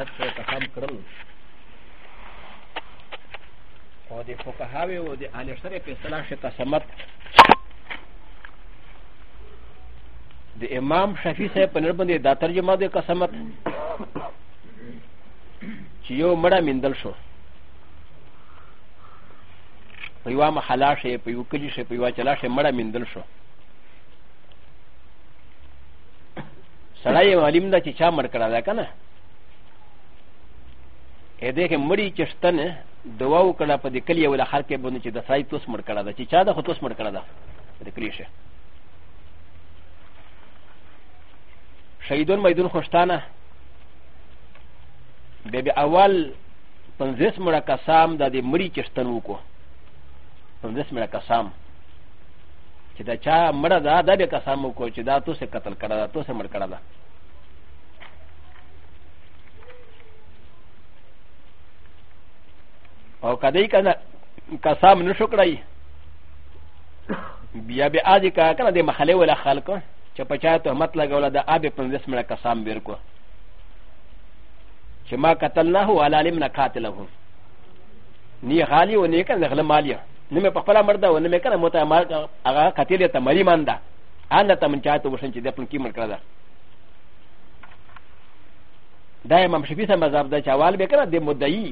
طهارت سره تفهم کړل او د فقهاوی او د اهل شرع په اصطلاح شي قسمت د امام شفیع صاحب په نربندې دا ترجمه د قسمت چې یو مړه مندل شو په یوه محله شي په یو کلي شي په یوه چلا شي مړه مندل شو سړی معلم ده چې چا مړ کړی دی که نه ا دغه مړی چې شتنه دوا وکړه په دې کلیه ولا خلک باندې چې د سړی توس مړ کړه دا چې چا د خو توس مړ کړه دا د کلیشه شهیدون میدون خوشتانه بیا بیا اول پنځه مړه کسام د دې مړی چې شتن وکړو پنځه مړه کسام چې دا چا مړه دا د دې کسام وکړو چې دا توسه قتل کړه دا توسه مړ کړه دا او کدی کنه قسم نشو کړی بیا به ادي کا کنه د مخله ولا خلق چې په چا تهمت لګول د اب 15 مړه قسم بیر کو چې ما قتلناه ولا علمنا قاتله نی غالی و نی کنه غل مالیا نمه په خپل مرده و نمه کنه متا مال هغه قتل ته مری مندا ان ته من چاته وشن چې د خپل کیمر کړه دا امام شفیع صاحب مذهب دا چوال به کنه د مدعی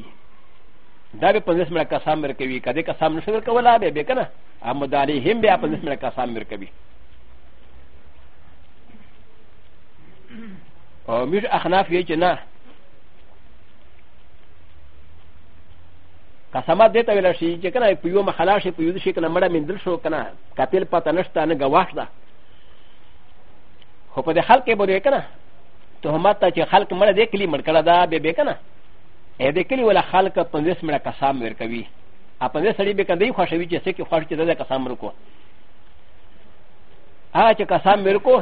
だべ پنځه مړه کسان ورکوي کدی کسان نشو ورکولا به به کنه احمد علی هم بیا پنځه مړه کسان ورکوي او موږ اخناف یې چې نه قسمات دته ویل شي چې کنه په یو مخلا شي په یو شي کنه مړه مندل شو کنه قاتل پته نشته نه گواښ ده خو په دې خلک به کنه تهمت ته چې خلک مړه دې کلی مړ کړه دا به به کنه ا د کلی ولا خلک 15 مړه قسم ورکوي ا 15 سړي به کندي خوشوي چې څه کې خوښ چې د قسم ورکو هغه چې قسم ورکو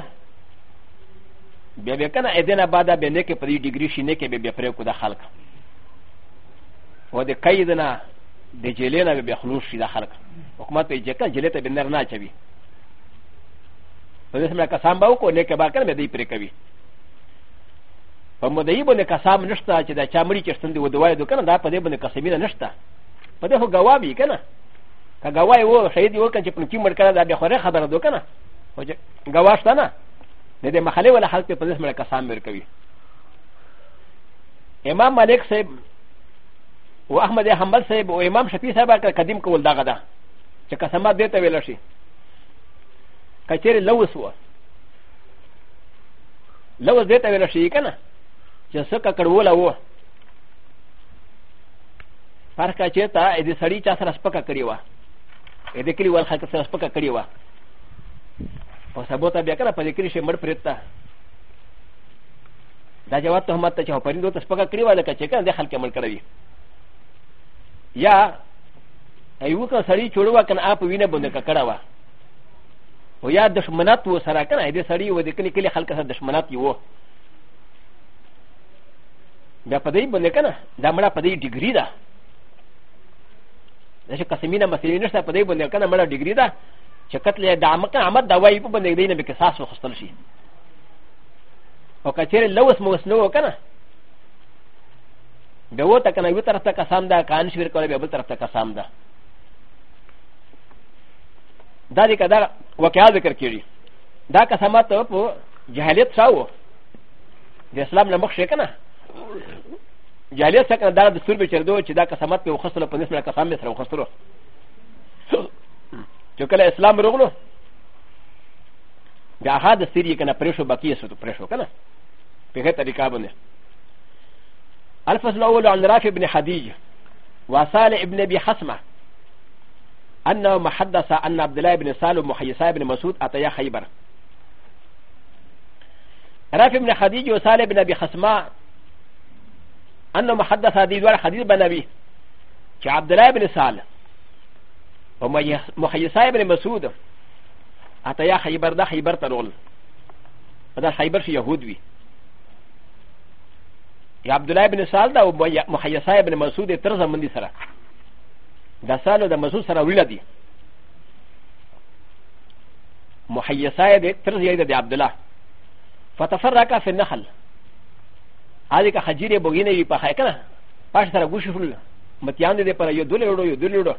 بیا بیا کنه ا دینه بعده به نه کې پرې ډیګري شي نه کې به پرې کو د خلک و د قیدنا د جلینا به خلوص شي د خلک حکومت یې چې کنه جلیته به نر نه چوي په دې سمه قسم به وکړي نه کې به کنه به دې پرې کوي په مدعي باندې قسم نشته چې دا چا مړي چې ستندې ودوای دو کنه دا په دې باندې قسمینه نشته په دې خو گواوی کنه که گواهی و شهید یو کنه چې په کې مړ کنه دا به خوره خبره دو کنه خو چې گواه شته نه نه دې مخالې ولا خلک په دې باندې قسم ورکوي امام مالک صاحب و احمد حنبل صاحب او امام شفیع صاحب قدیم کول دغه ده چې قسمات دې ته ویل شي کچېره لوس و لوس دې ته ویل شي کنه چې څه ککړوله وو فرقه چېرته د سړي چا سره سپکه کړې وه د کلیوال خلک سره سپکه کړې وه په سبو ته بیا کله په دې کلي شي مړ پرېږد ته دا جواب تهمت ته چې هو پرندو ته سپکه کړې وه لکه چې کنه د خلک مړ کړی یا ایو که سړی چوړوه کنه آپ وینه بنده ککړه وه او یا دشمنات و سره کنه د سړی و د کلي کلي خلک سره دشمنات یې وو بیا په دې باندې کنه دا مړه په دې ډیګری ده دا چې قسمینا مسلې نشته په دې باندې کنه مړه ډیګری ده چې قتل د عامه عمد دا وایي په باندې دې نه به قصاص وخستل شي او کچېر لوس مو وسنو کنه بیا وته کنه یو طرف ته قسم ده کان شویر کوله بیا بل طرف ته قسم ده دا دې کدا واقعا ذکر کړي دا قسمات په جهالت ساو د اسلام نه مخ شي کنه جالي سكن دا د سور بچردو چې دا قسمت په وخصلو په نسبت قسم سره وخصلو چې کله اسلام راغلو دا هغه د سری کنه پرېشو باقی سو ته پرېشو کنه په هغه طریقه باندې الفصل الاول عن رافع بن خديج وصالح ابن ابي حسمه انه محدث ان عبد الله بن سالم محيصا بن مسعود اتيا خيبر رافع بن خديج وصالح بن ابي حسمه أ ن ه محدث هذه الوالد حديث بنبي ك عبد الله بن سال ومحيصا بن مسعود أ ت ي ا خيبر دا خيبر ترول هذا خيبر في يهودي يا عبد الله بن سال دا ومحيصا بن مسعود ترزا من دي سرا دا سال دا مسعود سرا ولدي محيصا ترزا يد عبد الله فتفرق في النخل アディカハジリボギネイパハイカナパシタラグシフルマティアンデパラヨドリロヨドリロ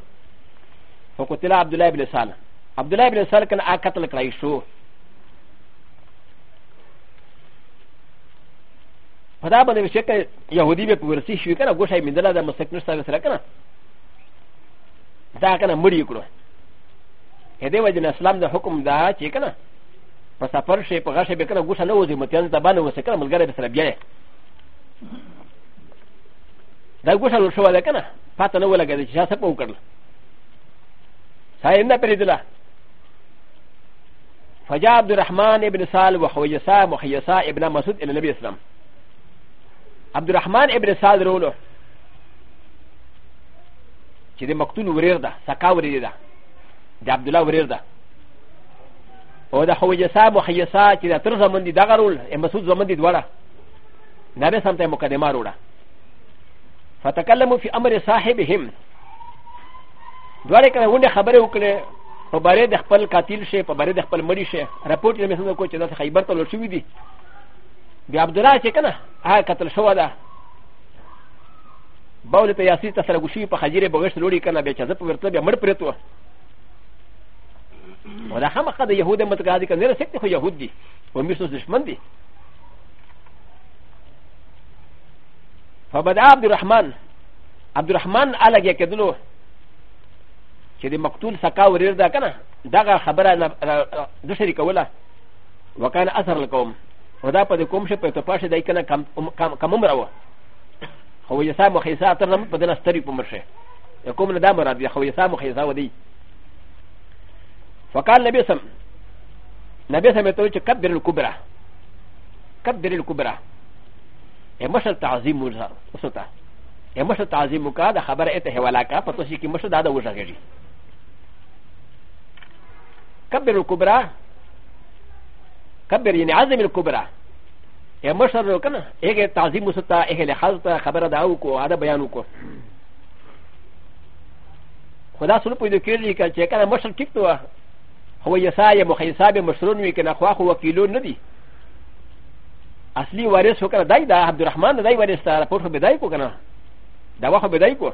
フォコティラアブドライブレサルアブドライブレサルカンアカタルクライシュパダバネシェケヤウディベプウルシシュケナゴシャイミデラダマセクルサルセレカナダーカナムリユクロヘデワジナスラムダホコムダーチェケナパサパルシェパガシェベカナゴシャノウズマティアンダバナウセカナムガレベサラビアだごしゃのしょわれかなパタナウラがでしゃさぽかるさえなペリドラ فجاء عبد الرحمن ابن سال وخويسا مخيسا ابن مسعود الى النبي اسلام عبد الرحمن ابن سال رولو چې د مقتول ورير ده سکا ورير ده د عبد الله ورير ده او د خويسا مخيسا چې د تر زمندي دغه رول مسعود زمندي دواړه なべさんたもかでまろら。ファタカラムフィアムレサヘビヒム。どれからウンデハバレウクレ、パバレデハパルカティルシェ、パバレデハパルマリシェ、ラポティメソンのコチェダハイバトルシュウィディ。ビアブドラチェケナ、アカトルショワダ。バウルテヤシタサラグシーパハジレボウスロリカナベチャザプルトビアマルプレトワ。و ل ا ح م ق د يهود متقاعد كان غير سكت هو يهودي ومشنو دشمن دي فبدا عبد الرحمن عبد الرحمن على يكدلو شدي مقتول سكا وريردا كنا دغا خبره دشري كولا وكان اثر القوم ودا قد قوم شپ ته پاشه دای کنه کم کم عمر و خو یسا مخیسا تر نم پدنا ستری پمرشه یقوم ندا مراد خو یسا مخیسا ودی فقال نبي سم نبي سم ته چې کبر الكبرى كبر الكبرى مشر تعظیم وسطا مشر تعظیم کا دا خبر ایت ہے ولاکا پتوسی کی مشر دادا وزا گیری کبر القبرا کبر یعنی عظم القبرا یا مشر رو کنا ایک تعظیم وسطا ایک لحاظ تا خبر داو کو ادا بیانو کو خدا سن پوی دو کیلی کا چیکنا مشر ٹھیک تو هو یسا یا مخیسا به مشرون وی کنا خواخ وکیلون ندی اصلي وارث وکړه دای دا عبدالرحمن دای وارث سره پور خو بدای کو کنه دا واخه بدای کو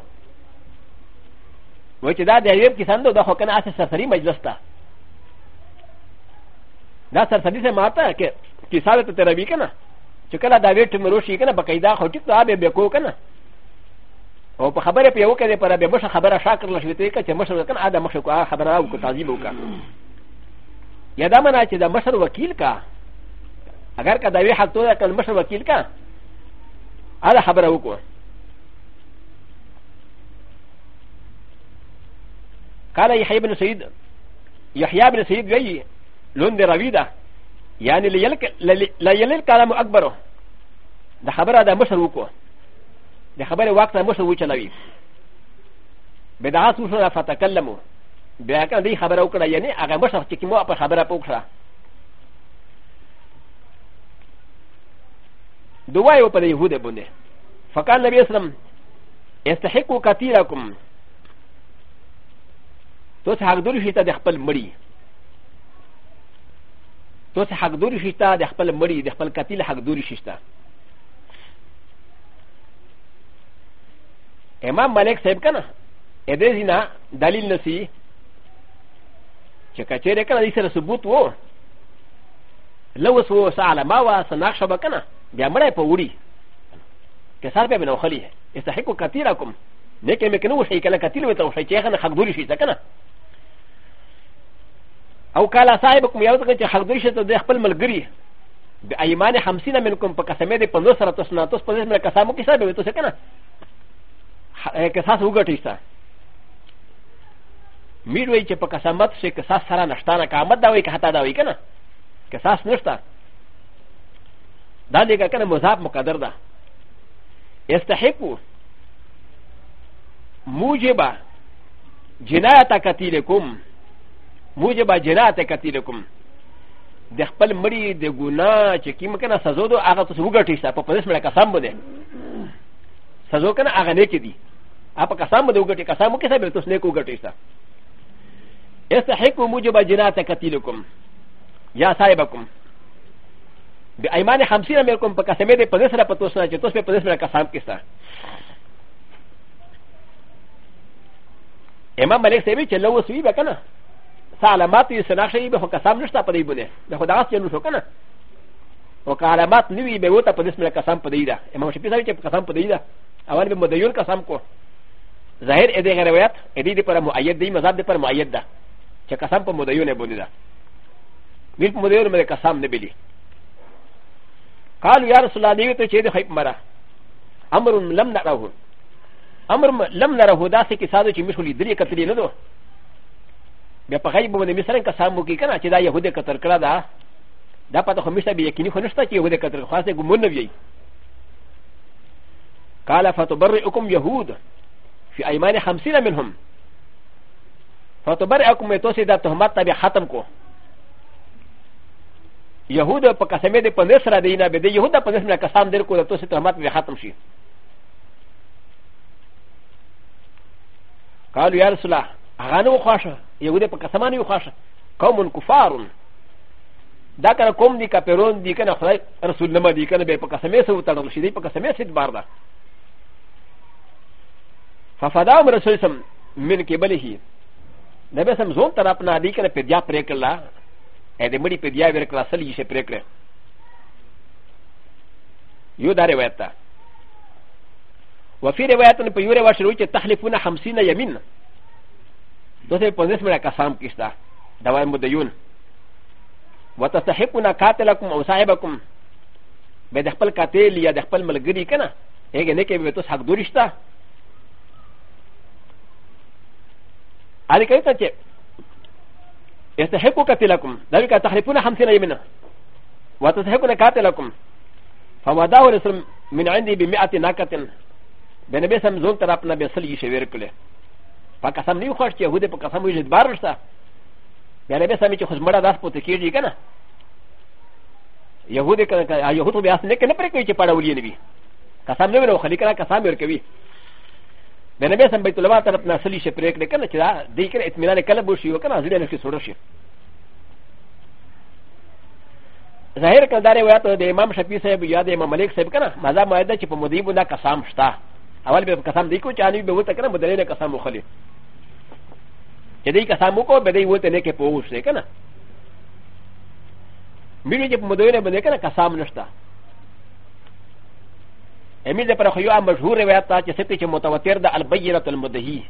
و چې دا د ایوب کسان دا خو کنه اساس سرسری مجلس تا دا سرسری سے ماتا کې کسان ته تروی کنه چې کله دا ویټ مروشي کنه بقیدا خو ټیک ته به بکو کنه او په خبره په یو کې پر به مشه خبره شاکر لښوي ته چې مشه کنه اده مشه کو خبره او کو تعظیم وکړه یا دا منه چې دا مشر وکیل کا اگر که داوی حل تو ده که مشر وکیل که هذا خبره وکو قال يحيى بن سعيد يحيى بن سعيد وي لون دي رويدا يعني لا يلل كلام اكبره ده خبره ده مشر وكو ده خبره وقت مشر وچلوي بدعا سوشنا فتكلموا بیا کنه دی خبره وکړه یعنی هغه مشر چې کومه په خبره پوښتنه دوای و پدې يهود باندې فقال نبی اسلام استحقوا كثيركم تو حق دور شي ته د خپل مړی تو حق دور شي ته د خپل مړی د خپل قتل حق دور شي ته امام ملک صاحب کنه ا دې زینا دلیل نسی چې کچېره کنه دې سره ثبوت وو لو سو سالا ما وا سناخ شبکنه بیا مړی په وړي کسار بیا مې نه وخلي استحقو کثیره کوم نیکې مې که نه وشئ که نه کثیر مې ته وشئ چې هغه حقدوري شي څه که نه او کالا صاحب کوم یو څه چې حقدوري شي ته د خپل ملګري ب ایمان خمسینه من کوم په قسمې د پنځو سره تاسو نه تاسو په دې مې قسمو کې صاحب تاسو که نه قصاص وګټئ څه میر وایي چې په قسمت شي قصاص سره نشته نه قامت دا وایي که حتا دا وایي که نه قصاص نشته だでかかのモザーもかだだ。エスタヘコ、モジェバ、ジェナタカティレコム、モジェバジェナタカティレコム。で、パルムリ、で、グナ、チキムカナ、サゾド、アガトスウガティサ、ポポレスメラカサンボデ。サゾカナ、アガネキディ。アパカサンボデウガティカサムケサベルトスネコウガティサ。エスタヘコ、モジェバジェナタカティレコム。やさいばこむ。د ایمان خمسین امیر کوم په قسمه د پدې سره پتو سره چې تاسو په پدې سره قسم کیسه امام ملک سیوی چې لو سوی وکنه سلامات یې سنا شي به قسم نشته پدې بده د خدای څخه نو شو کنه او کلمات نوی به وته پدې سره قسم پدې دا امام شپې سره چې قسم پدې دا اول به مدیون قسم کو ظاهر دې غیر روایت دې دې پر مؤید دې مذهب دې پر مؤید دا چې قسم په مدیون باندې دا میر په مدیون باندې قسم نه بلی قالوا يا رسول الله نيوتو چه ده خيب مرا امر لم نره امر لم نره دا سه کسانو چې مشولې درې کتلې نه دو بیا په غیب باندې مثلا کسانو کې کنه چې دا يهوده کتر کړه دا دا پته خو مشته به یقیني خو نشته چې يهوده کتر خاصه ګمون نه وي قال فتبرئكم يهود في ايمان خمسين منهم فتبرئكم توسي دا تهمت تبع ختم کو يهودا ب ك س م ي د ي پنس را دينا بده يهودا پنس منا كسام دير كو دتو سترمات بي ختم شي قالوا يا رسول الله اغانو خاشا يهودا ب ك س م ا ن ي خاشا قوم كفار دا كان قوم دي كابيرون دي كان خدای رسول نما دي كان بي ب ك س م ي سو تنل شي دي ب ك س م ي سيد باردا ففداهم رسول سم من كبله نبي سم زوم تر اپنا دي كان پيديا پريكلا د مړي په بیا ور کړه سلی شي پرې کړه یو دا روایت ده وفي روایت په یو روایت شروع چې تحلیفونه 50 یمین دوسه 15 مړه قسم کیستا دوای مدیون وتستحقون قاتلکم او صاحبکم به د خپل قاتل یا د خپل ملګری کنه هغه نه کې به تاسو حق دورشتا اړ کې ته يستحق قتلكم ذلك تحرفون خمسين يمنا وتستحقون قاتلكم فوداه رسول من عندي بمئة ناكة بنبي سم زون ترابنا بسل يشوير كله فقسم نيو خوش يهودي فقسم يجد بارشتا بنبي سمي چه خزمرا داس پوت کیجی کنه يهودي کنه يهود بیا سنه کنه پر کوي چې پړولې نبي قسم نه ورو خلي کنه قسم ور کوي ا ن ب ي س م بيت لما ترى نسلي ش ب ر ي ك ل ك ن ا كذا ديك اتمنى كلب وشي وكان عزيزي نفسي سرشي ظاهر كان داري وياتو د امام شفي صاحب يا د امام ملك صاحب كنا ماذا ما يدا چې په مدیبو دا قسم شتا اول به قسم دی کو چې انوي به وته کنه مدري نه قسم وخلي چې دې قسم وکړو به دې وته نه کې پوښ نه کنه مینه چې په مدري نه باندې کنه قسم نشتا امين لپاره خو یو مشهور روایت ته چې ستې چې متواتر ده البینه المدهی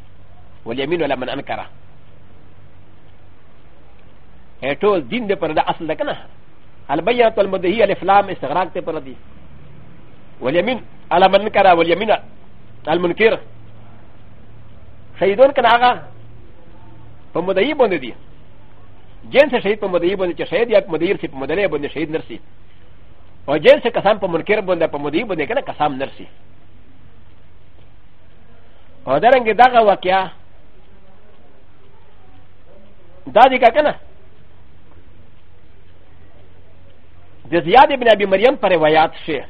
والیمین ولا من انکر ټول دین دې پر دا اصل ده کنه البینه المدهی الافلام استغراق ته پر دی والیمین على من انکر والیمین المنکر شهیدون کنه هغه په مدهی باندې دي جنس شهید په مدهی باندې چې شهید یا په مدهی سي په مدهی باندې شهید نرسي و ج ن س كسام بمنكر بند بمدي بند كنا كسام نرسي و درنگ داغا وكيا دادي كا كنا د زياد بن ابي مريم پر روايات شي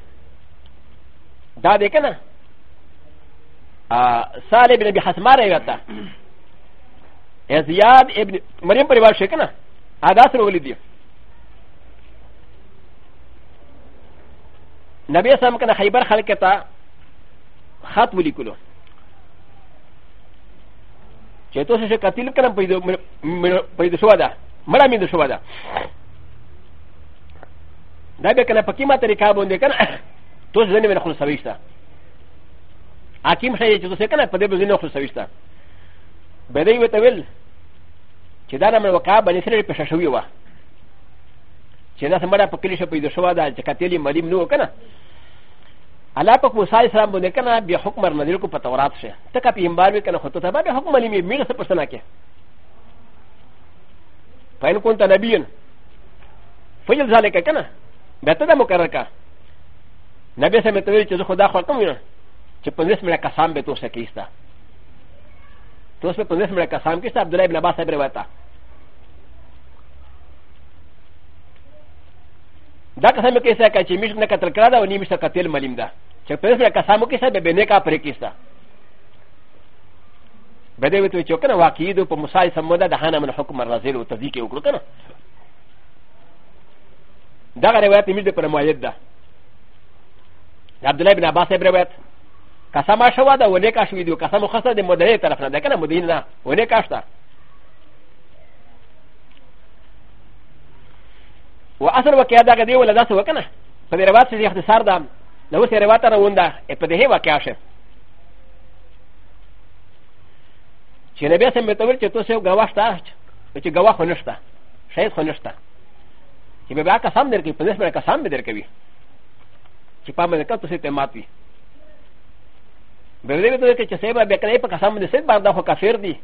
دادي كنا سالي بن ابي حسما روايتا زياد ابن مريم پر روايات شي كنا ادا سر ولدي ن ب ي س ا م كان خيبر خلقتا خط وليكولو چتو سه قتل كلام پيدو شو ده مرا مين شو ده دا به کنه پکې ما طریقه باندې کنه تو ځنه من خلاص ویستا حکیم شې چې څه کنه په دې به ځنه خلاص ویستا به دې وتویل چې دا نه مې وکا باندې سره پېښه شوې و چې نه سمړه په کلیشه پیدا شو دا چې کتلی ملیم نو کنه الله په موسی اسلام باندې کنه بیا حکم رنل کو په تورات شه تک په ایمبار وکنه خطه ته به حکم ملیم میګه څه پښتنه کې فین کون ته نبیین فجل ذلک کنه به ته مقرر کا نبی سمې ته ویل چې خدا خو کوم نه چې 15 مړه قسم به توسه کیستا توسه 15 مړه قسم کیستا عبد الله ابن عباس صاحب روایت だかさみけさかちみしなかたからだおにみしたかてるまりんだ。チェプレスなかさむけさべべねかプレキスタ。べでべとちょかなわきどぽむさいさもだだはなまのほくまらぜるとじきおくるかな。だからわてみてぷらまやだ。アブレブなばせぶれわて。かさましゃわだおねかしゅうどかさむはさでもでれたらなだからもでいなおねかした。و اصل وكي هذا غدي ولا داس وكنا فدي روات سي اختصار دا لو سي روات روندا اپدهي وكاشه چې نبی سم به تور چې تاسو غوا شته چې غوا خو نشته شاید خو نشته چې به بیا قسم درکې په نسبت قسم به درکوي چې پامه دې تاسو ته مات وي به دې ته چې سبا به کړې په قسم دې سید باندې خو کافر دي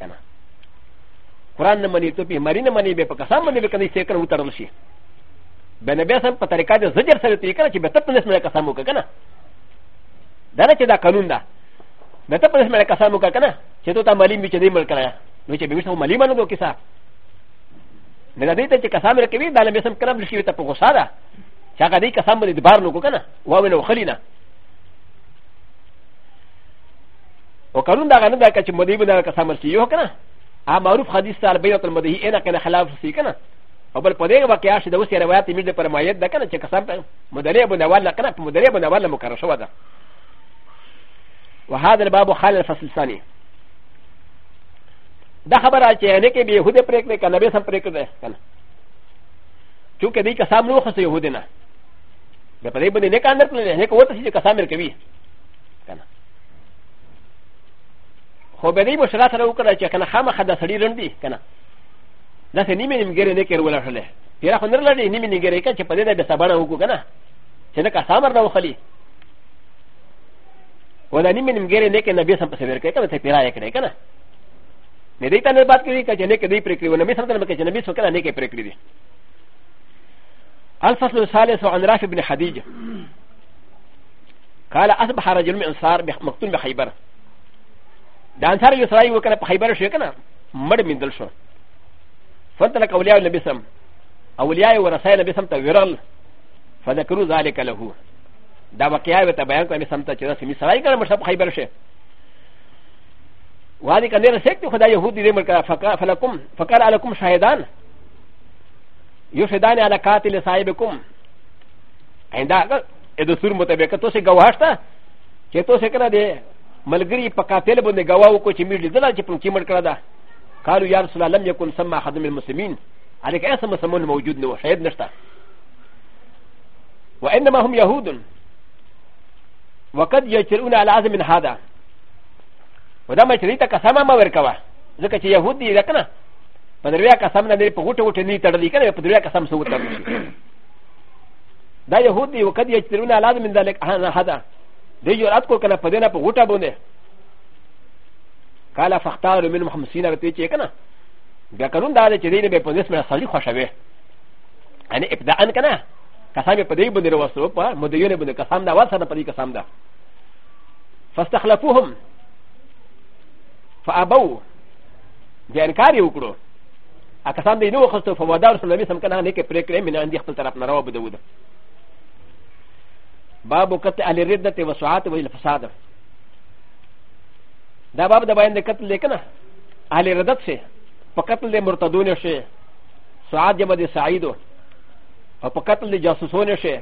کنه قرآن نه مني ټوپې مری نه مني به په قسم باندې به کني سیکر وترل شي به نه بیا سم په طریقه د زجر سره تې کړه چې به ته په نسمه قسم وکړه کنه دا نه چې دا قانون ده به ته په نسمه قسم وکړه کنه چې ته ملي می چې دې مل کړه نو چې به وښه ملي باندې دوه کیسه نه دې ته چې قسم رکوي دا لمه سم کړم لشي ته په غوسه ده چې هغه دې قسم باندې بار نو کنه واو نو خلینا او قانون دا غنه دا چې مدې باندې قسم ورسي یو کنه ا معروف حدیث سره بیت المدهی انا کنه خلاف سی کنه او بل پدې واقعیا چې د اوسې روایت میډ پر مایت ده کنه چې کسب مدلې بن اول کنه په مدلې بن اول مکرر شو ده وهذا الباب خال الفصل الثاني دا خبره چې نه کې به يهود پرې کړې کنه به سم پرې کړې کنه چونکه دې کسام نو خو يهود نه به پدې باندې نه کاندر کړل نه کوته چې کسام مرکوي کنه خو به دې مشله سره وکړه چې کنه خامخا د سړي رندي کنه داسې نیمې نیمګړې نه کېر ولاړله تېره خو نه لري نیمې نیمګړې کړه چې په دې د بېسابانه وکړو کنه چې لکه سامر نه وخلي و دا نیمې نیمګړې نه کې نه بېسم پسې ورکړې کنه ته پیرا یې کړې کنه نه دې ته نه بات کړې چې نه کې دې پرې کړې و نه مې سم ته مکه چې نه مې سم کنه نه کې پرې کړې دي الفصل الثالث عن رافع بن خديجه قال أصبح رجل من أنصار مقتول بخيبر د انصار یو سړی وکړه په خیبر شو کنه مړ میندل شو فتلک اولیاء نبی سم اولیاء ورسای نبی سم ته ورغل فذكروا ذلك له دا واقعیا وته بیان کړم سم ته چې رسمي سړی کړه مشه په خیبر شه وادي کنه رسېک ته خدای يهودي دې ملک فقا فلکم فقر علیکم شاهدان یو شهدان علی قاتل صاحبکم ایندا اې د سور مطابق ته څه گواهشته چې ته څه کړه دې ملګری په قاتل باندې غوا وکړو چې موږ لیدل چې په کې مړ کړه دا قالو یا رسول الله لم يكن سمع احد من المسلمين عليك اي سم مسلمان موجود نو شهید نشته وانما هم يهود وقد يجرؤون على عزم من هذا ودا ما چریتا قسم ما ورکوا ځکه چې يهود دي کنه په دریا قسم نه په غوټه غوټه نه تړلې کنه په دریا قسم سو تړلې دا يهود دي وقد يجرؤون على عزم من ذلك هذا でよらっこかなパデナポウタボネカラファタールメンハムシナルテチェケナガカルンダレチェレベポネスメラサリホシャベアネエプダアンカナカサミパデイブネロワスロパモデユネブネカサンダワサナパディカサンダファスタハラフォームファアバウディアンカリウクロアカサンディノウホストフォワダウスのミサンカナネケプレクレミナンディアプルタラプナロブドウド باب وقت الردة وسعات والفساد دا باب دا بيان دا قتل لكنا اهل ردت سي فقتل دي مرتدون شي سعات جمع دي سعيدو وقتل دي جاسوسون شي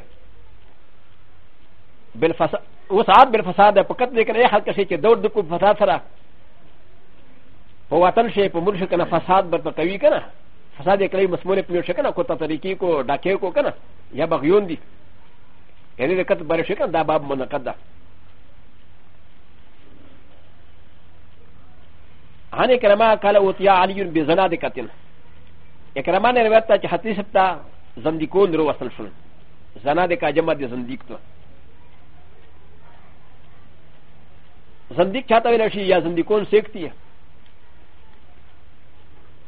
بالفساد وسعات بالفساد فقتل لكنا اي خلق شي چه دور دكو فساد سرا فواتن شي فمرش كنا فساد برتقوي كنا فساد يكلي مسمون پنيوش كنا كتا طريقي کو ڈاكيو کو كنا يا بغيون دي يعني لكت برشكا دا باب منقد دا هاني كلمة قال وطيا علي بزنا دي قتل اكرما نے روایت تھا کہ حتی سب تھا زندیکون رو وصل شن زنا دے کا جمع دے زندیک تو زندیک چاہتا ویلا شی یا زندیکون سیکتی ہے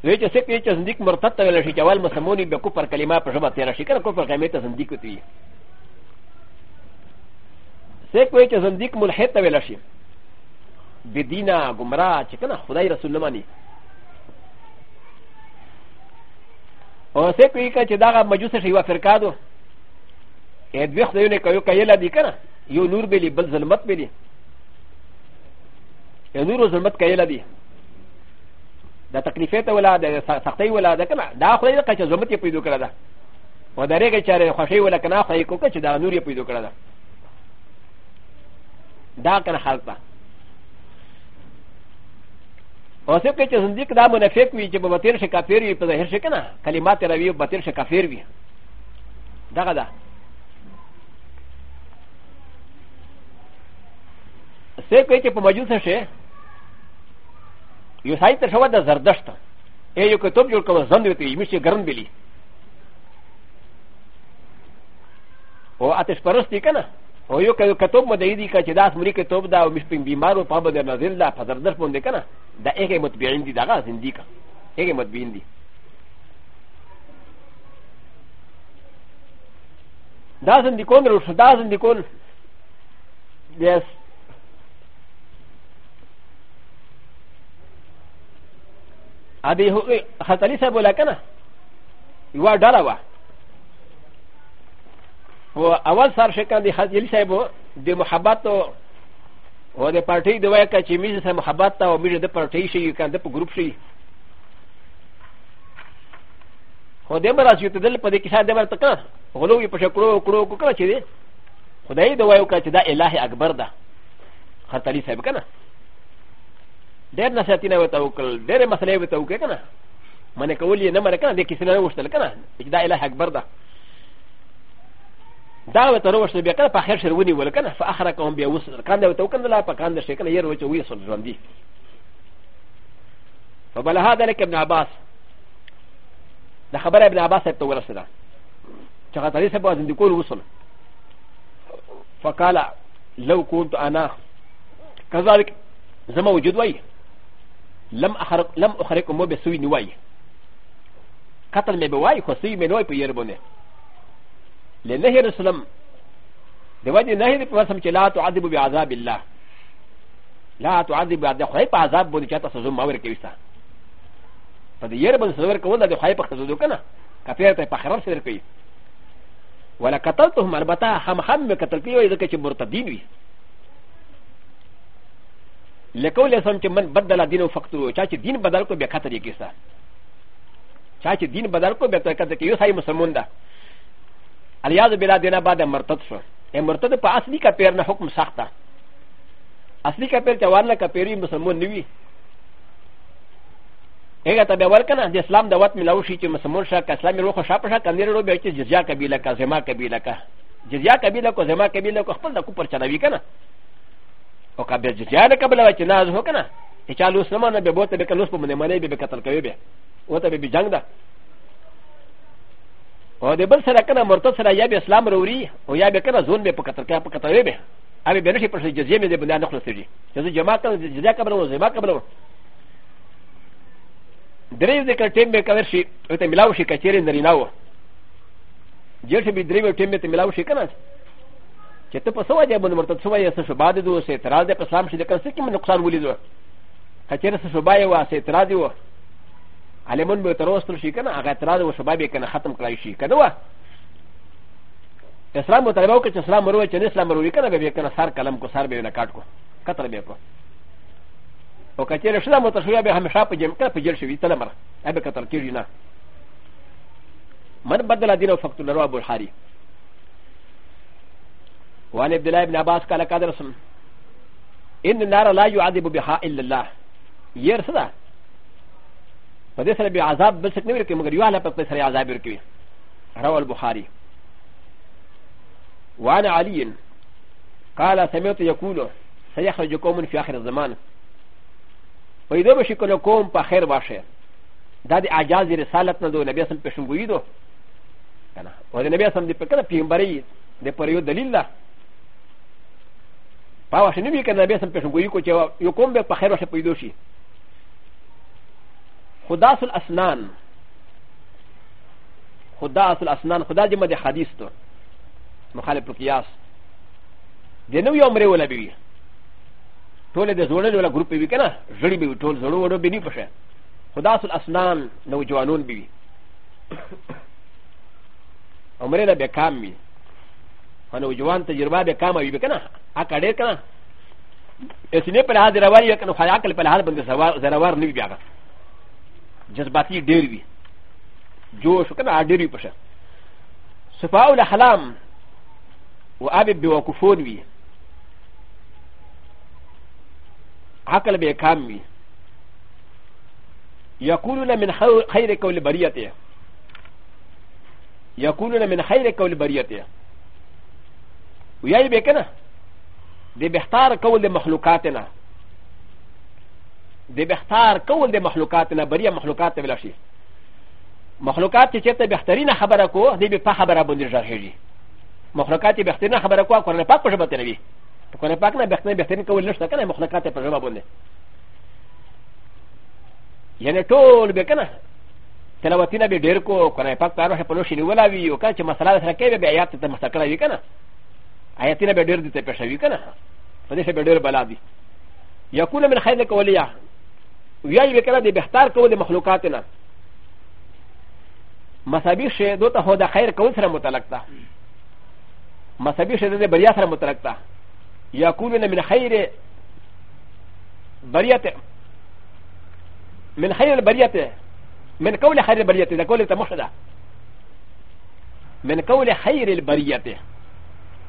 وی چې سیکتی چې زندیک مرتد ته ویلا شی چې اول مسمونی به کو پر کلمه په شبه تیر شي کنه کو پر کلمه ته زندیک وتی سیک وی چې زندیق ملحد ته ویل شي بی دینه گمراه چې کنه خدای رسول نه مانی او سیک وی چې دا مجوس شي وا فرقادو اې دوی خدایونه کوي کایلا دی کنه یو نور بیلی بل ظلمت بیلی یو نور و ظلمت کایلا دی دا تکلیفه ته ولا د سختۍ ولا د کنه دا خدای د قچ ظلمت پیدا کړه دا و درې کې چاره خوشي ولا کنه خدای کو چې دا نور یې پیدا کړه دا だからはた。おせっかちんでかもなフェクビジブバテルシカフェリープレヘシカナ、カリマテラビューバテルシカフェリー。だがだ。せっかちんまじゅうせし。よさいたしわだざだした。えよかとびょうかわざんでて、みしがんびり。おあてしぱらすてかな。او یو که کتاب مدعیدی که چه داس مری کتاب دا و مشپین بیمار و پا با در نظر دا پا زردش بونده کنه دا ایگه متبعین دی داغا زندی که ایگه متبعین دی دا زندی کن روش دا زندی کن yes ادي هو خطري سبولا کنه یو ډاله وه و اول سر شکن دی خط یلی صاحب دی محبت و دی پارتی دی وای که چی میشه سر محبت تا و میشه دی پارتی شی کن دی پا گروپ شی خو دی مرا چیو تدل پا دی کسا دی مرا تکن غلوی پشا کرو کرو کرو کرو چی دی خدای دی وای که چی دا اله اکبر دا خط یلی صاحب کنه ډېر نصیحتونه وته وکړل ډېرې مسلې وته وکړې که نه منې کولې نه منې که نه دې کیسې نه وغوښتل که نه چې دا اله اکبر ده だわたろうしゃべかぱへしゅうにわかなファハラコンビアウスカンダウトカンダラパカンダシェカンヤウチウィスルランディファバラハダレケムナバスダハバレブナバセットウラセダチャカタリセバーズンディコウスルファカラロウコントアナカザリザマウジュドワイ لم أخرج لم أخرجكم بسوي نواي قتل مبواي خسي منوي بيربونه لنهي رسلم دواجه نهي رسلم لا تعذب بعذاب الله لا تعذب بعد خواهي پا عذاب بودي چاہتا سزم ماور كويستا فده يربن سزور كولا دي خواهي پا خزدو كنا كفير تا پا خراب سزر كوي ولا قتلتهم البتا هم هم قتل كيو اذا كچه مرتدين وي لکول اسم چې من بدل دین فقتلو چا چې دین بدل کو بیا خطر یې کیسه چا چې دین بدل کو بیا تر کته کې یو سای مسلمان ده الياز بلا دينا بعد مرتد شو مرتد په اصلي کپیر نه حکم سخته اصلي کپیر چوان نه کپیری مسلمان نوي هغه ته به ورکنه د اسلام دعوت ملو شي چې مسلمان شه که اسلامي روخه شاپ شه کندې رو به چې جزیا قبیله کا زما قبیله کا جزیا قبیله کو زما قبیله کو خپل د کوپر چلوي کنه او که به جزیا نه قبله چې ناز هو کنه چې چالو سمانه به بوته به کلوس په منې منې به قتل کوي به وته به جنگ ده او د بل سره کنه مرتد سره یا به اسلام وروړي او یا به کنه ځون به په کتر کې په کتر به اوی به نشي پر څه جزیه مې د بندا نه خلاصېږي چې جما کنه جزیه قبر او زما قبر و درې ذکر ټیم به کور شي او ته ملاو شي کچېرې نریناو جیل شي به درې ټیم به ته ملاو شي کنه چې ته په سوا دی باندې مرتد سوا یې څه شوبا دې دوه سه اعتراض دې په اسلام شي د کنه څه کې نقصان ولیدو کچېرې څه شوبا یې واسه اعتراض یې アレモンベトロストシーケン、アガトラドウシュバビケン、ハトムクライシーケンワ。اسلام و طلبه که اسلام رو چه اسلام رو کنه به کنه سر کلم کو سر به نه کاټ کو کتر به کو او کچې رشد مو تشویا به همیشه په جمع کې په جل شوی تل مر ابه کتر کېږي نه من بدل دین او فقط لرو ابو الحاری وعن عبد الله بن عباس قال قال رسول ان النار لا يعذب بها الا الله يرسل په دې سره به عذاب بل څه نه ورکوي مګر یو الله په سره عذاب ورکوي رواه البخاري وعن علي قال سمعت يقول سيخرج قوم في آخر الزمان وإذا بشكل قوم بخير باشه دا د اعجاز رسالت نه دو نبی اسلام پښنګوي دو کنه او د نبی اسلام د پکره پیغمبري د پر یو دلیل ده پاوښنه وی کنه نبی اسلام پښنګوي کو چې یو قوم به بخير باشه پیدو شي خداس الاسنان خداس الاسنان خدا دې مده حدیث ته مخالف قیاس د نو یو مری ولا بي ټول د زوړل ولا ګروپ بي کنه زړی بي ټول زړو وړو بي نه پشه خداس الاسنان نو جوانون بي عمره نه به کام وي نو جوان تجربه به کام وي کنه اکا ډېر کنه اسنه په لحاظ رواني کنه خیاکل په لحاظ باندې زروار نه بي بیا جذباتي ديروي جوش وكما ديروي بشا صفاء الأحلام وأبي بوقفون وي عقل بكام وي يقولون من خير قول بريته يقولون من خير قول بريته ويا بكنا دي بختار قول مخلوقاتنا د بختار کول د مخلوقات نه بریا مخلوقات ولا شي مخلوقات چې چېرته بهترینه خبره کو دې به په خبره باندې ژغېږي مخلوقات بهترینه خبره کو قرآن پاک په ژبه ته نه وي قرآن پاک نه بهترین بهترین کول نشته کنه مخلوقات په ژبه باندې یعنی ټول به کنه تلاوتینه به ډېر کو قرآن پاک په اړه په لوشي نیولا وي او کنه چې مسله سره کې به آیات ته مستقله وي کنه آیاتینه به ډېر دي ته پېښوي کنه په دې شی به ډېر بلا دي یکون من خیر کولیه ويا يبكى د بختار كو د مخلوقاتنا مسابي شي دوتا هو د خير كو سره متعلق ده مسابي شي د بريا سره متعلق ده يكون من خير بريته من خير البريته من قول خير البريته ده قول تمحدا من قول خير البريته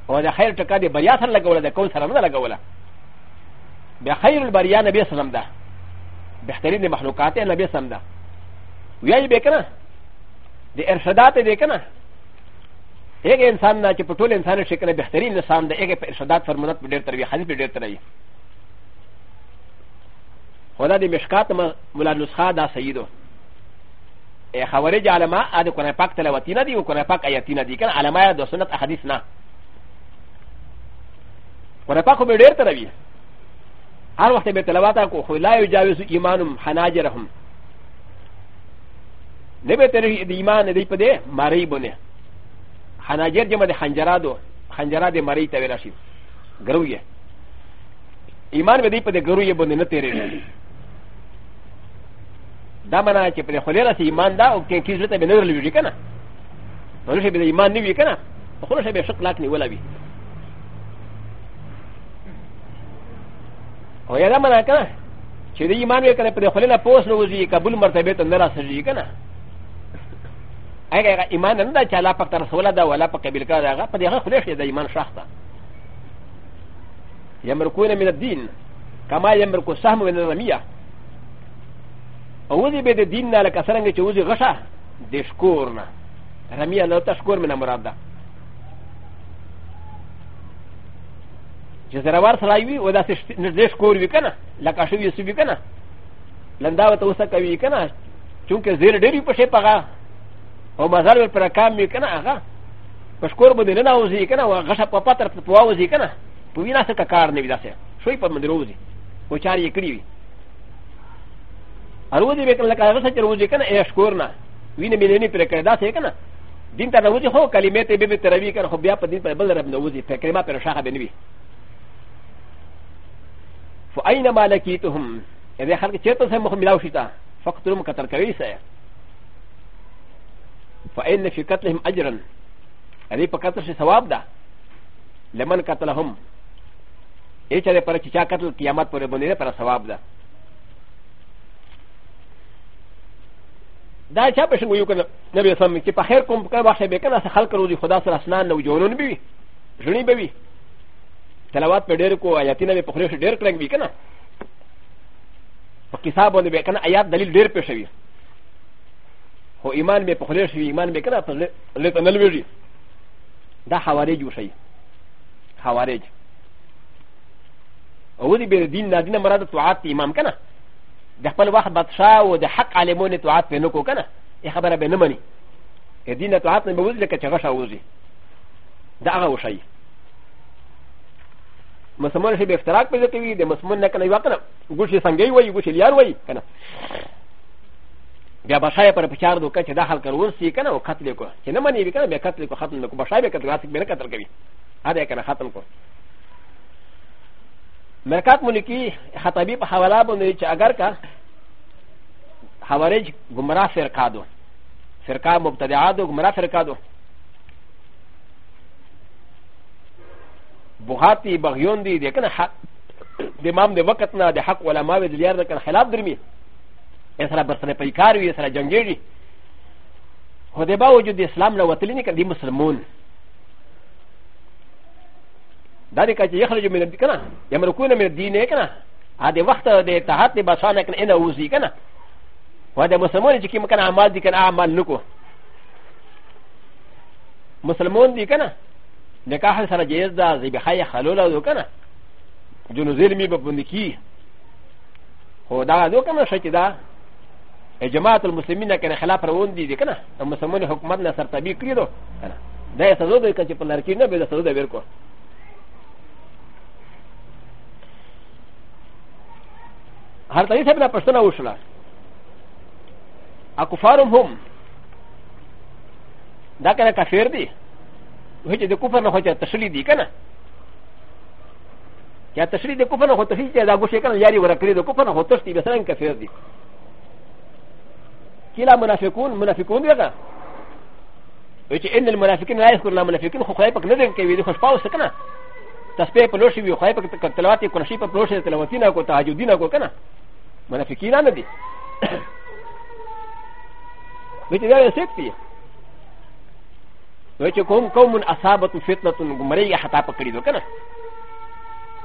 و د خیر ټکا د بریا سره لګوله د کون سره نه لګوله بیا خیر البریا نبی سلام ده بهترین مخلوقات نبی سم ده ویای به کنه د ارشادات دی کنه یک انسان نه چې په ټول انسان شي کنه بهترین انسان ده یک په ارشادات فرمونات په ډیر تر وی حدیث په ډیر تر وی خدا دې مشکات مولا نسخه دا سیدو ا خوارج علما ا د قران پاک تلاوت نه دی او قران پاک آیات نه دی کنه علما د سنت احادیث نه قران پاک به ډیر تر وی هر وخت به تلاوت کو خو لا یجاوز ایمانهم حناجرهم نه به تر دې ایمان دې په دې مری بونه حناجر جمع د خنجرادو خنجرا د مری ته ویل شي ګروي ایمان به دې په دې ګروي بونه نه تیرې دا معنا چې په خلیره سي ایمان دا او کې کیږي ته به نه لږی کنه نو شي به ایمان نه وی کنه خو نو شي به شک لاک نه ولا وی او یا دا منا کنه چې د ایمان وی کنه پر خپل نه پوس نو وزي قبول مرتبه ته نه راځي کنه هغه ایمان نه دا چې الله پاک رسول دا ولا په قبول کا دا هغه په دغه خله شي د ایمان شخصه یمرکون من الدین کما یمرکو سهم من الرمیه او وزي به د دین نه لکه څنګه چې وزي غشه د شکور نه رمیه نه تشکور منه مراد ده چې زروار سړی وي او داسې نږدې ښکور وي که نه لکه شوي سوي که نه لندا ورته اوسه کوي که نه چونکې زیر ډېر وي په شی په هغه او مزل ور پره کام وي که نه هغه په ښکور باندې نه ناوځي که نه او غشه په پتر په واوځي که نه په وي داسې کار نه وي داسې شوی په باندې روځي او چار یې کړي وي اروځي به لکه هغه څه چې روځي که نه ای ښکور نه وینې مې نه پرې کړې داسې که نه دین ته نوځي خو کلمې ته به تروي کنه خو بیا په دین په بل رب نوځي په کلمه پر شاخه به نه وي فاينما لقيتهم اذا خلق شرطه سمهم ملاو شتا فاقتلهم قتل كويسه فان في قتلهم اجرا اذا فقتل شي ثواب ده لمن قتلهم ايه چره پر چا قتل قیامت پر بنره پر ثواب ده دا چا پښه ویو کنه نبی اسلام چې په خیر کوم کله واخه به کنه خلک روزي خدا سره اسنان نو جوړون بي ژوند بي تلاوات په ډېر کو آیاتونه به په خوري شي ډېر کړنګ وی کنه په کتاب باندې به کنه آیات دلیل ډېر پېښ وي خو ایمان به په خوري شي ایمان به کنه په لته نه لوي دا حوارج وشي حوارج او دې به دین نه دینه مراد توعات امام کنه د خپل وخت بادشاه او د حق عالمونه توعات په نکو کنه ای خبره به نه مني دینه توعات نه به وځي لکه چې غشه وځي دا هغه وشي مسلمان شي به افتراق پیدا کوي د مسلمان نه کنه یو کنه ګوشي څنګه وي ګوشي لیار وي کنه بیا بشای پر پچار دوکه چې دا حل کول سی کنه او قتل کو چې نه منی کنه بیا قتل کو ختم کو بشای به قتل راسک به نه قتل کوي هدا کنه ختم کو مرکات ملکی خطابی په حواله باندې چې اگر کا حوارج گمراه فرقادو فرقا مبتدعات گمراه فرقادو بغاتي بغيون دي دي كان حق د امام د وخت نه د حق علما د لیار د کن خلاف درمي اسره برسره پیکار وي اسره جنگيږي خو د باوجود د اسلام نه وتلی نه کدي مسلمون دا د کچ یخرج من الدين کنه یمرکون من الدين کنه ا د وخت د اتحاد د بشانه کنه نه وزي کنه و د مسلمان چې کوم کنه اعمال دي کنه اعمال نکو مسلمان دي کنه نکاح سره جیز ده زی بخای خلول او کنه جنوزیر می په بند کی هو دا نو کنه شکی دا جماعت المسلمین کنه خلاف روان دي کنه مسلمان حکومت نه سر تبی کړی دو کنه دا سزا ده کچ په لړکی نه به سزا ده ورکو هر تای صاحب نه پښتنه وشله اکفارهم هم دا کنه کافر دي هیچ د کفر نه هوچا تشلی دی کنه یا تشلی د کفر نه هو تشلی چې دا ګوشه کنه یاري ورکړي د کفر نه هو تشتی به څنګه کفر دی کلا منافقون منافقون دیغه چې ان المنافقین لا یذكر المنافقین خو خای پک نه دی کوي د خوش پاو سکنه تسبیح په لوشي وي خای پک تلاوت کو نشي په لوشي تلاوتینا کو تهجدینا کو کنه منافقین نه دي چې دا یې سکتی نو چې کوم قوم اصابت فتنه ګمړی حتا پکړی دو کنه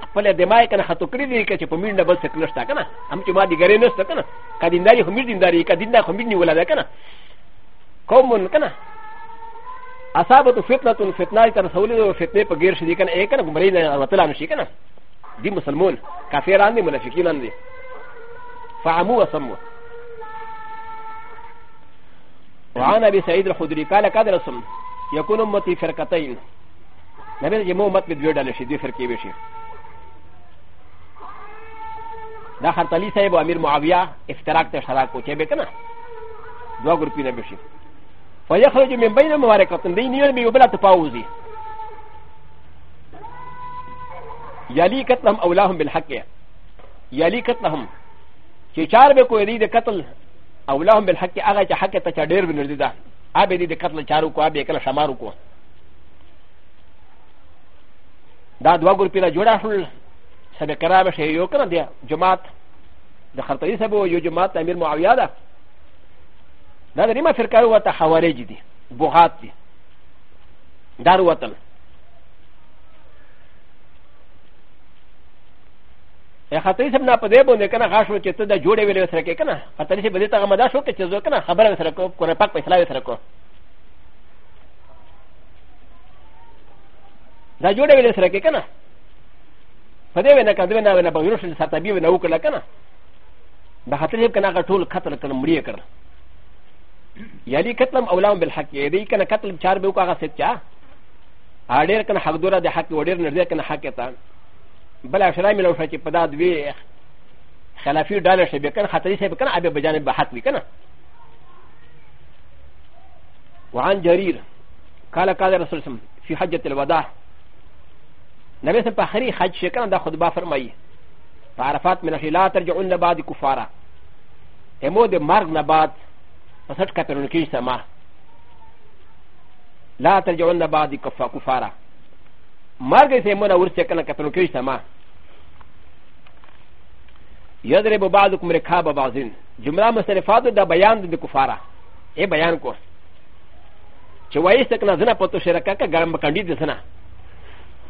خپل دمای کنه خطو کړی دی چې په مینډه بل څه نشته کنه هم چې ما دی ګرې نشته کنه کدینداری هم دینداری کدیندا هم دی ولاده کنه قوم کنه اصابت فتنه فتنه تر سولې فتنه په غیر شدي کنه اې کنه ګمړی نه وتلا نشي کنه دي مسلمان کافران دي منافقین دي فعموا وسموا وعن ابي سعيد الخدري قال كذا رسم يكون امتي فرقتين نبي يمو امت بدوير دالشي دي فرقه بشي دا خرطلي صاحب و امير معاوية افتراق تشتراك وچه بكنا دوا گروپی نبشي فيخرج من بين مباركتين دي نيون بيوبلا تفاوزي يلي قتلهم اولاهم بالحق يلي قتلهم چې چار به کوئی دی د قتل اولاهم بالحق هغه چې حق ته چا ډیر بنردي ده アベディでカトルチャーコアベカラシャマルコダドワグルピラジュラフルサベカラベシェヨカナディアジョマッダハタリサボヨジョマッタミルモアヤダダリマフェルカウワタハワレジディボハティダルワタル خطر سم نه پدې باندې کنه غاښو چې ته د جوړې ویلې سره کې کنه خطر سي بده ته مدا شو کې چې زو کنه خبره سره کو قرآن پاک فیصله سره کو دا جوړې ویلې سره کې کنه پدې ونه کده نه ونه په یوشل ساته بي ونه وکړه کنه دا خطر سي کنه غټول خطر کنه مړی کړ یعنی قتلم اولام بالحق دې کنه قتل چار به وکړه ست چا اړیر کنه حق دوره د حق وړیر نه دې کنه حق ته بل اشرا ملو شو چې په دا دوی خلافي ډاله شي بکنه خطري شي بکنه ابي بجانب به حق وکنه وعن جرير قال قال رسول الله في حجة الوداع نبي سم پخري حج شکنه دا خطبه فرمایي تعرفات من لا ترجعون لبعد كفارا امو د مرګ نه بعد پسټ کپرونکې سما لا ترجعون لبعد كفارا マーゲセモナウステカナカプロキューサマヤデレボバードコメカババズンジムラマセレファドダバヤンデコファラエバヤンコチワイセカナズナポトシェラカカガランバカンディズナ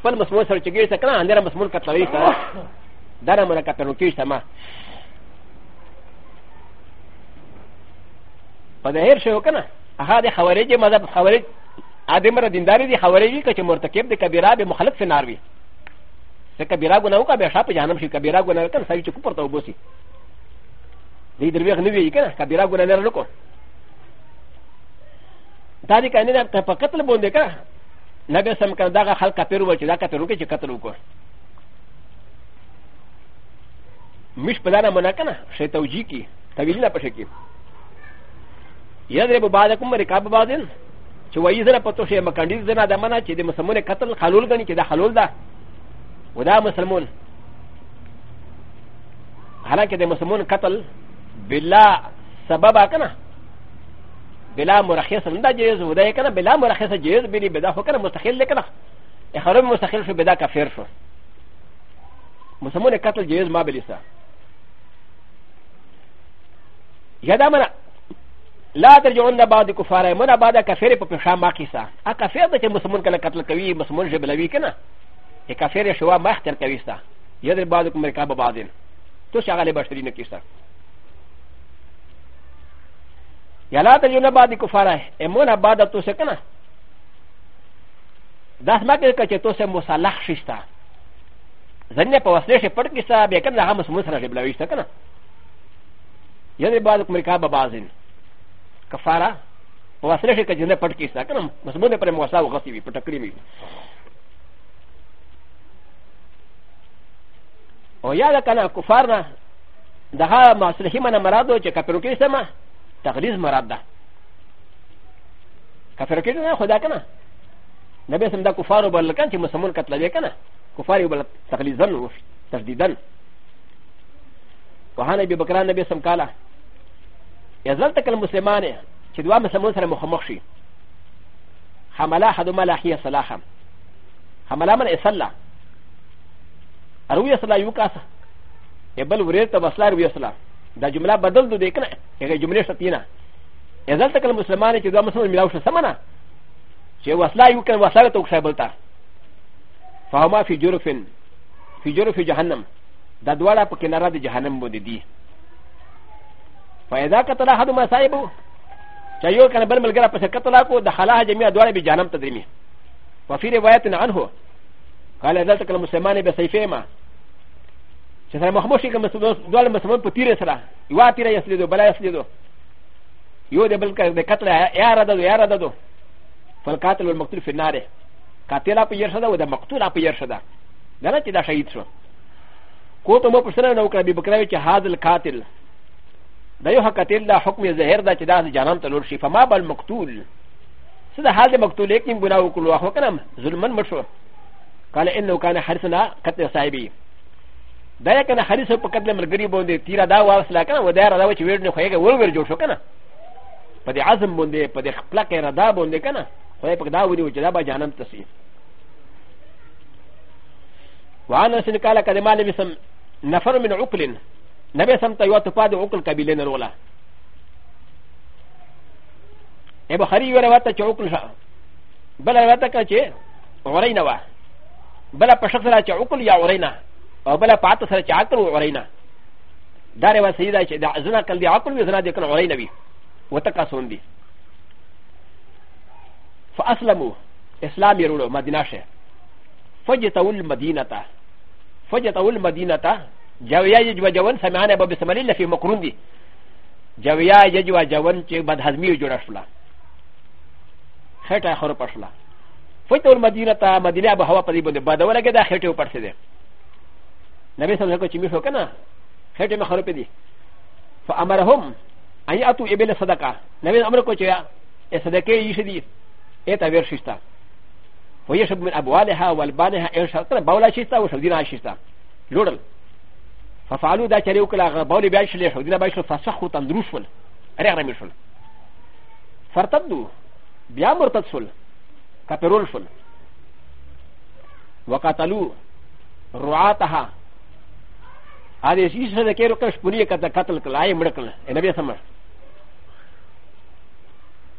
ファルマスモンサルチゲセカナンデラマスモンカタリサダラマラカプロキューサマパデヘルシェオカナアハデハワレジマザハワレジアデマラディンダリディハワレギカチモルタケブデカビラビモハルフィナービセカビラゴナウカビシャプジャナムシカビラゴナカンサイチュクポトボシディディベグニビキャカビラゴナナロコダディカネナカパカトルボンデカナベサムカダガハルカペルウチダカトルケチカトルコミシパダナモナカナシェタウジキタビリナパシェキヤデレブバーダコムリカババデン چې وایي زره په توشه مکنډیز زنه د منه چې د مسلمان قتل حلول غني چې د حلول ده ودا مسلمان حالکه د مسلمان قتل بلا سبب کنه بلا مرخص نه دا جایز ودا کنه بلا مرخص جایز بلی بدا هو کنه مستقل کنه احرام مستقل شو بدا کافر شو مسلمان قتل جایز ما بلیسا یا دا منه لا ترجعون بعد كفار من بعد كفر په پښه ما کیسه ا کفر د مسلمان کله قتل کوي مسلمان جبلوي کنه ا کفر شوا ما اختر کوي ستا یذر بعد کوم رکاب بعدين تو شغله بشری نه کیسه یا لا ترجعون بعد كفار من بعد تو سکنه داس ما کې کچه تو سه مصالح شستا زنه په وسله شه پټ کیسه به کنه هغه مسلمان سره جبلوي ستا کنه یذر بعد کوم رکاب بعدين كفاره وسلش كجنة بطكيسا كنا مسمونه پر موسا وغسي بي بتكريمي او یاد کنه کفار نه دغه مصلحي منه مراد و چې کپروکې سمه تغلیظ مراد ده کفروکې نه خدا کنه نبی سم دا کفار وبل کن چې مسلمان قتل یې کنه کفار یې بل تغلیظن و تشدیدن وهانه به بکران نبی سم کاله يزال تكل مسلمان شدوا مسلمون سلام مخمخشي حملا حدوما لا هي صلاحا حملا من اسلا اروي صلاح يوكاسا يبل وريت وصلا روي صلاح دا جمله بدل دو دیکھنا هغه جمله شتینا یزال تکل مسلمان چې دا مسلمان ملاو شو سمنا چې وصلا یو کنه وصلا ته وښه بلتا فهما فی جرفن فی جرف جهنم دا دواړه په کناره د جهنم باندې دي, دي. فاذا قتل احد ما صاحبه چایو کنه بل ملګری پس قتل کو د حلاها جميع دواره به جانم تدریمي وفي روایت عنه قال ذلك المسلمان بسيفه ما چې سره مخموشي کوم دوه مسلمان په تیر سره یو تیر یې سلیدو بلا یې سلیدو یو د بل د قتل یا را ددو یا را ددو فالقاتل والمقتول في النار قاتل په يرشه ده او د مقتول په يرشه ده دا نه چې دا شهید شو کو ته مو پرسنه نو کړی بکراوي چې هاذ القاتل دا یو حقتل دا حکم ظاهر دا چې دا د جانم ته لور شي فما بل مقتول څه د حال د مقتول یقین ګناه وکړو هغه کنم ظلمن مشو قال انه كان حرسنا قتل صاحبي دا یې کنه حریص په قتل مرګري باندې تیرا دا واصله کنه و دا را دا چې ویډ نه خوېګه ور ور جوړ شو کنه په دې عزم باندې په دې خپل کې را دا باندې کنه خو یې په دا ونیو چې دا به جانم ته سي وعن سن قال كلمه لبسم نفر من عقل なべさんとよとぱでおくかびれなろら。えばはりよらわたちおくら。ばらわたかち、おらいなわ。ばらぱしゃさらちおくやおらいな。おばらぱたさらちあくおらいな。だれはせいだち、だずなかであくるずなでかおらいなび。わたかそんび。فاسلموا اسلام يرولو مدينه فجتوا المدينه فجتوا المدينه جاويا يجوا جوان سمعنا باب سمالي لفي مقرون دي جاويا يجوا جوان چه بد هضمي جوړ شلا خټه خور پښلا فتو المدينه تا مدينه به هوا پدې باندې باد ولګه دا خټه و پړسه ده نبي صلی الله علیه وسلم چې می شو کنه خټه مخ خراب دي فامرهم ان ياتوا ابل صدقه نبي امر کو چې صدقه یې شدي اته ور شيستا ويشرب من ابوالها والبانها ان شاء الله باولا شيستا وشدينا شيستا لورل ففعلوا دا چریو کلا غباولی بیا شلی حدینا بیا شل فسخو تندروش ول ریغ رمی شل فرتدو بیا مرتد شل کپرول شل وقتلو رعاتها هذه شيء سنة كيرو كش بني كذا قتل كلا أي مركل النبي سمر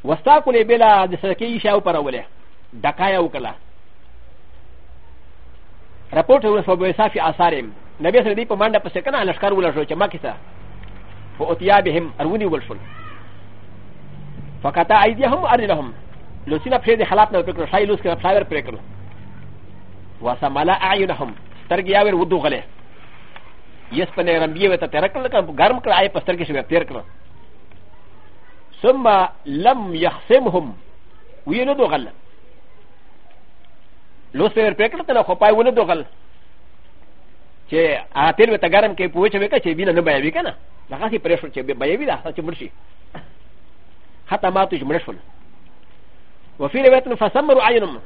واستاكوا بلا دسنا كي يشاو براوله دكايا وكلا رپورت هو سبب سافي آثارهم نبي سره دی په منډه پسې کنه لشکر ولا شو چې ما کیسه فوتیا بهم ارونی ول شو فقطع ايديهم ارجلهم لوسینا پرې د حالات نه پکړو شای لوس کړه فلاور پرې کړو وسملا اعینهم سترګیا ور ودو غلې یس په نه رمبیه وته تر کړل کړه ګرم کړه آی پستر کې شو تیر کړه ثم لم يخصمهم وینو دو غل لوس پرې پکړه ته خو پای ونه دو غل چې هغه تیل ورته ګرم کې پوه شوې که چې وینه نه بهوي که نه دغسې پرې شول چې بهوي ده چې مړ شي حتی ماتو چې مړه شول وفي روایت نو فسمرو عینم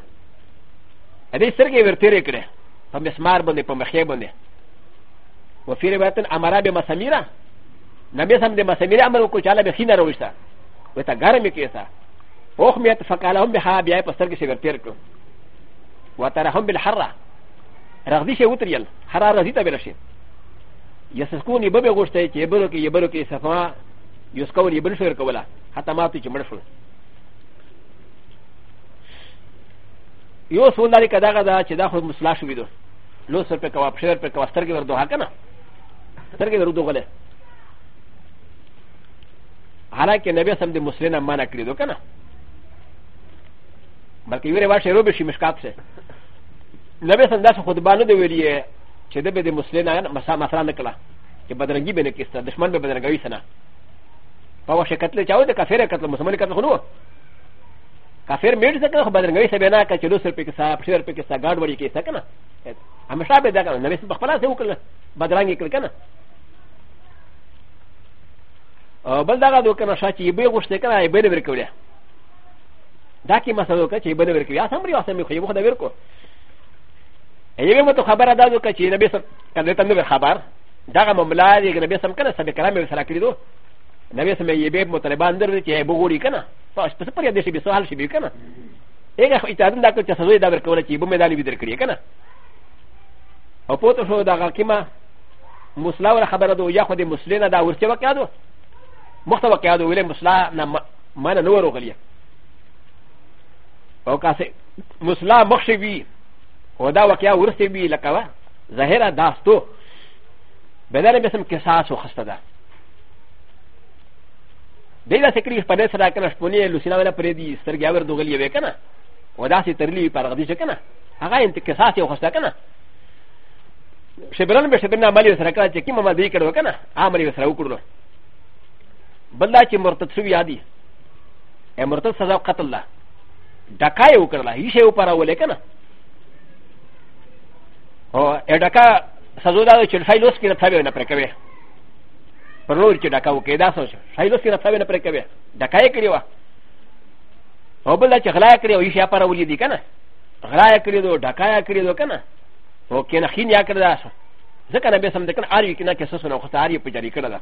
دې سترګې ور تېرې کړې په مسمار باندې په مخې باندې وفي روایت امرا به مسمیره نبی سم د مسمیره امر وکړو چې هله به خینه راوویسته ورته ګرمې کېسته اوخ میت فقالهم بها بیا یې په سترګې شي ور تېر کړو وترهم بالحره رغدي شي وتريل حرار رغدي ته برشي يسكون يبب غشتي چې يبرو کې يبرو کې صفا يسكون يبن شر کولا حتى ما ته چې مرشل یو سول لري کدا غدا چې دا خو مصلا شو ویدو لو سر په کواب شر په کواب سترګې وردو هکنه سترګې وردو غله حالانکه نبی سم د مسلمان مانا کړی دو کنه بلکې ویره واشه روبه شي مشکات سه ن ب ي س ن د ا س خ د ب ا ن د و ر ي چ د ب د مسلمان مسا مثلا نکلا چې بدرنګي به نکست دشمن به بدرنګوي سنا په واشه قتل چاو د کافر قتل مسلمان قتل خو نو کافر میډ څنګه خو بدرنګوي سبه نه کچ لو سر په کې صاحب شر په کې سا گاډ وړي کې سکنه همشه به دا کنه نو په خپل څه وکړه بدرنګي کړ کنه بل دا غو کنه شاته یې به غوښته کنه یې به نه ورکوله دا کی مسلو کچ یې به نه ورکوي یا سمري واسه مې خو یې خو دا ورکو ي م ت خ ب ر ا د ا د و ك ا ش ي ن ب ي س م ك ن ت ن و خ ب ر د غ م م ل ا د ي ن ب ي س م ك ن س ب ك ر ا م ي س ر ا ك ر ي د و ن ب ي س م ي ب ي ب م ت ل ب ا ن د ر ي ب و غ و ر ي ك ن ا ف ا ش ب س ب ر ي د ش ب ي س و ه ل ش ب ي ك ن ا ي غ ا خ ي ت ا د ن د ا ك ت س و ي د ا ب ر ك و ل ك ي ب و م د ا ل ي ب د ر ك ر ي ك ن ا و ب و ت ش و د ا غ ا ك ي م ا م س ل ا و ر خ ب ر د و ي خ و د م س ل ي ن د ا و ر ت ي و ك ا د و م خ ت و ك ا د و و ل ي م س ل ا ن م ا ن ا ن و ر و غ ل ي او ك ا س ي مسلا مخشي و دا واقعا ورثه بي لكوا ظاهرا داستو بدل بسم قصاص وخسته ده دې داسې کړي په دې سره کنه شپونې لوسینا ولا پرې دي سترګې اور دوغلې وې کنه و داسې ترلی په رغدي کنه هغه انتقاصات یو خسته کنه شبرن به شبرن عملي سره کړه چې کوم عمل دی کړو کنه عملي سره وکړو بلدا چې مرتد شو یادي مرتد سزا قتل ده ډکای وکړه هیڅ یو پر اولې کنه او اډکا سزو دا چې شایلوس کې راځي نه پرې کوي پر نور چې ډکا وکي دا سوچ شایلوس کې راځي نه پرې کوي ډکا یې کړی و او بل چې غلا کړی او یې شیا پر ولې دي کنه غلا یې کړی دو ډکا یې کړی دو کنه او کینه خین یا کړی دا ځکه نه به سم د کنه اړ یو کنه کې سسونه خو تاریخ په جری کړل